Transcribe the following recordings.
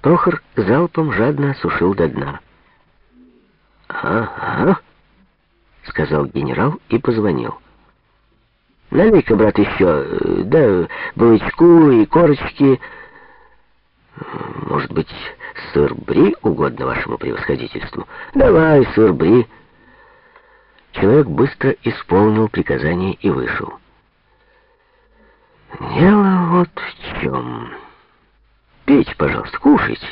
Прохор залпом жадно осушил до дна. «Ага», — сказал генерал и позвонил. «Налей-ка, брат, еще, да, булочку и корочки. Может быть, сыр бри угодно вашему превосходительству? Давай, сыр бри». Человек быстро исполнил приказание и вышел. «Дело вот в чем. Пейте, пожалуйста, кушайте.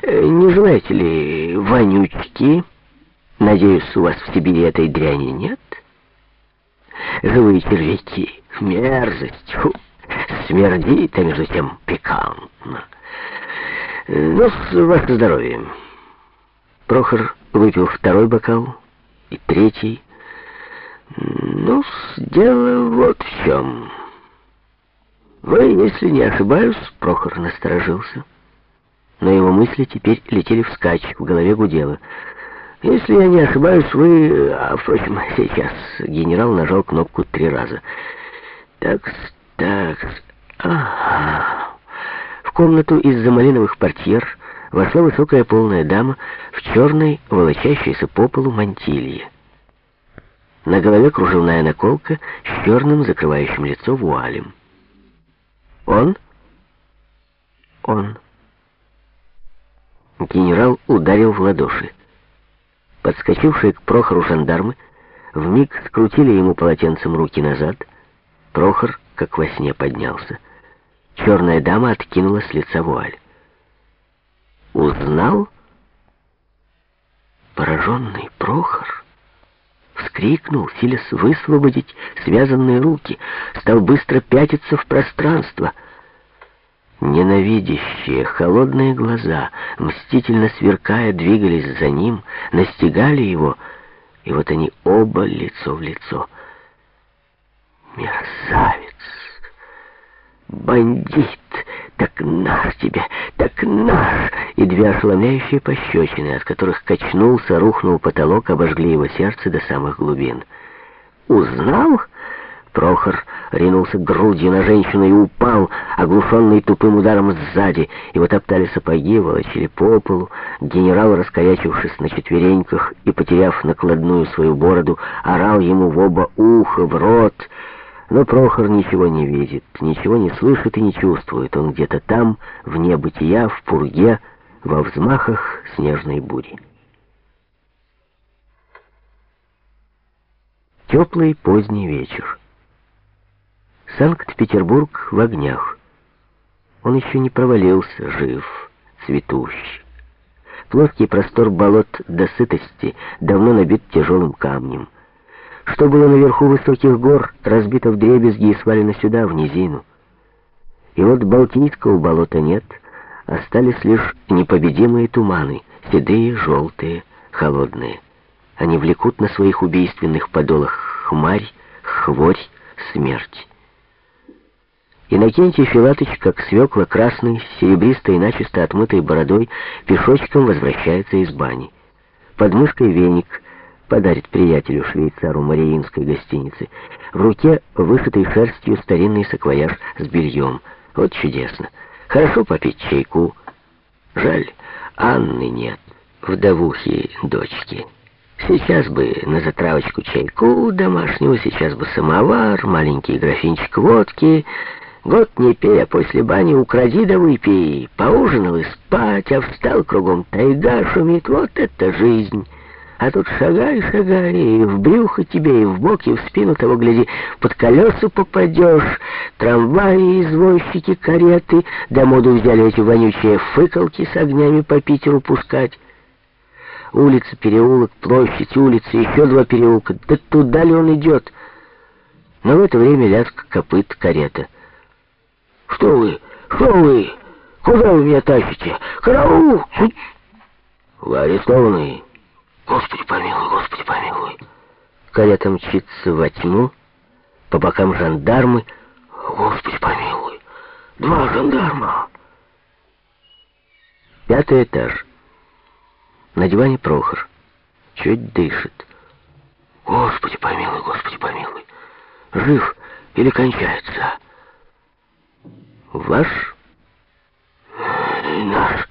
Э, не желаете ли вонючки?» Надеюсь, у вас в Сибири этой дряни нет? Живые червяки, мерзость, фу, смердит, а между тем пикантно. Ну, с ваше здоровье. Прохор выпил второй бокал и третий. Ну, дело вот в чем. Вы, если не ошибаюсь, Прохор насторожился. Но его мысли теперь летели вскачь, в голове гудело — если я не ошибаюсь, вы... А, впрочем, сейчас генерал нажал кнопку три раза. Так, так, ага. В комнату из-за малиновых портьер вошла высокая полная дама в черной, волочащейся по полу мантилье. На голове кружевная наколка с черным, закрывающим лицо вуалем. «Он?» «Он». Генерал ударил в ладоши. Подскочившие к Прохору жандармы вмиг скрутили ему полотенцем руки назад. Прохор, как во сне, поднялся. Черная дама откинула с лица вуаль. «Узнал?» Пораженный Прохор вскрикнул, силясь высвободить связанные руки, стал быстро пятиться в пространство — Ненавидящие, холодные глаза, мстительно сверкая, двигались за ним, настигали его, и вот они оба лицо в лицо. Мерзавец! Бандит! Так наш тебе! Так наш! И две ошеломляющие пощечины, от которых качнулся, рухнул потолок, обожгли его сердце до самых глубин. «Узнал?» Прохор ринулся грудью на женщину и упал, оглушенный тупым ударом сзади. Его топтали сапоги, волочили по полу. Генерал, раскорячившись на четвереньках и потеряв накладную свою бороду, орал ему в оба уха, в рот. Но Прохор ничего не видит, ничего не слышит и не чувствует. Он где-то там, в небытия, в пурге, во взмахах снежной бури. Теплый поздний вечер. Санкт-Петербург в огнях. Он еще не провалился, жив, цветущий. Плоский простор болот до сытости давно набит тяжелым камнем. Что было наверху высоких гор, разбито в дребезги и свалено сюда, в низину. И вот Балтийского болота нет, остались лишь непобедимые туманы, седые, желтые, холодные. Они влекут на своих убийственных подолах хмарь, хворь, смерть. Иннокентий Филатыч, как свекла красный, с серебристой и начисто отмытой бородой, пешочком возвращается из бани. Под мышкой веник подарит приятелю швейцару Мариинской гостиницы. В руке вышитый шерстью старинный саквояж с бельем. Вот чудесно. Хорошо попить чайку. Жаль, Анны нет, вдовухи дочки. Сейчас бы на затравочку чайку домашнего, сейчас бы самовар, маленький графинчик водки... Год не пей, а после бани укради да выпей. Поужинал и спать, а встал кругом тайга шумит. Вот это жизнь. А тут шагай, шагай, и в брюхо тебе, и в бок, и в спину того, гляди, под колеса попадешь. Трамваи, извозчики, кареты, до моду взяли эти вонючие фыкалки с огнями по Питеру пускать. Улица, переулок, площадь, улица, еще два переулка. Да туда ли он идет? Но в это время лязг копыт карета — что вы? Что вы? Куда вы меня тащите? Караул! Вы арестованы. Господи помилуй, Господи помилуй. Карета мчится во тьму, по бокам жандармы. Господи помилуй. Два жандарма. Пятый этаж. На диване Прохор. Чуть дышит. Господи помилуй, Господи помилуй. Жив или кончается? Ваш? Наш.